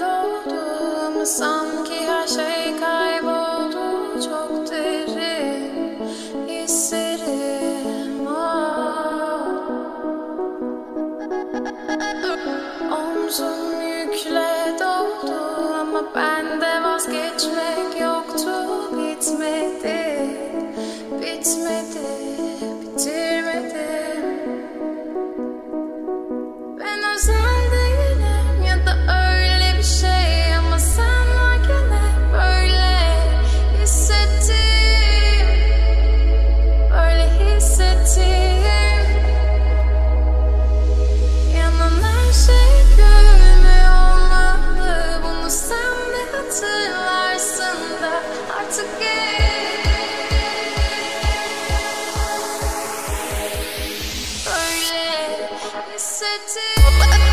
Ruhum bende vazgeçmek yoktu bitmedi bitmedi Oh, oh, oh.